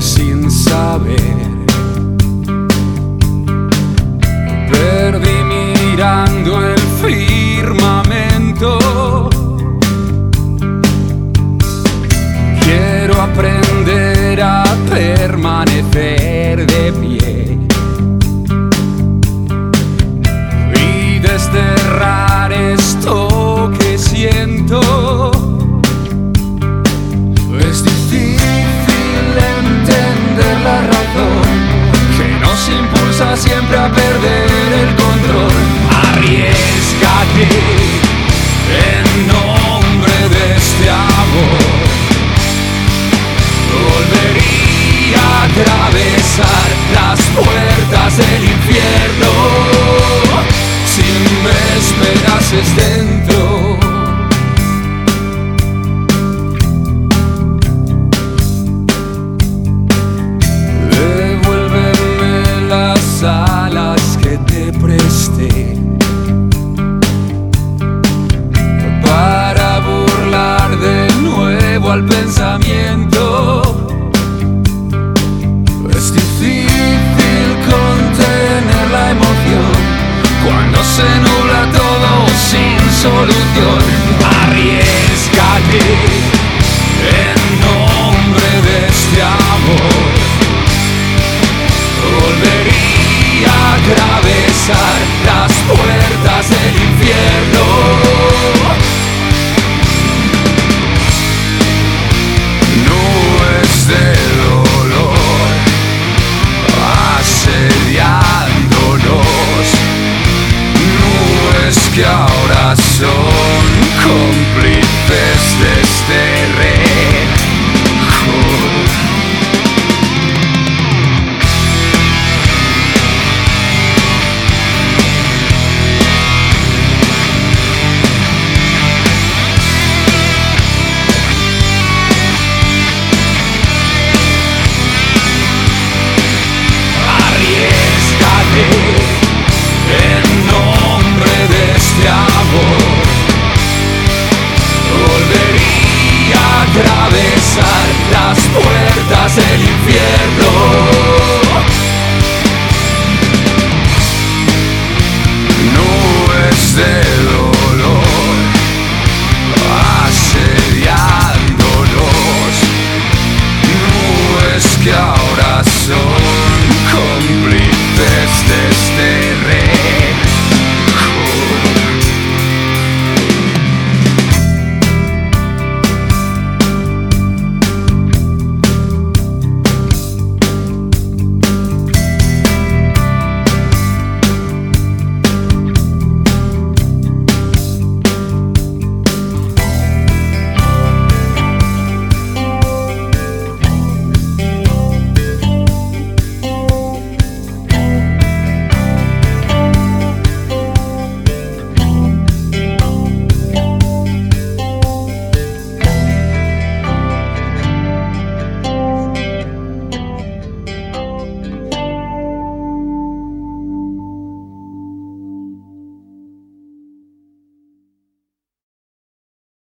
sin saber. Perdí mirando el firmamento. Quiero aprender a permanecer de pie. contra perder. Time. las puertas del infierno.